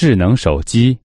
智能手机。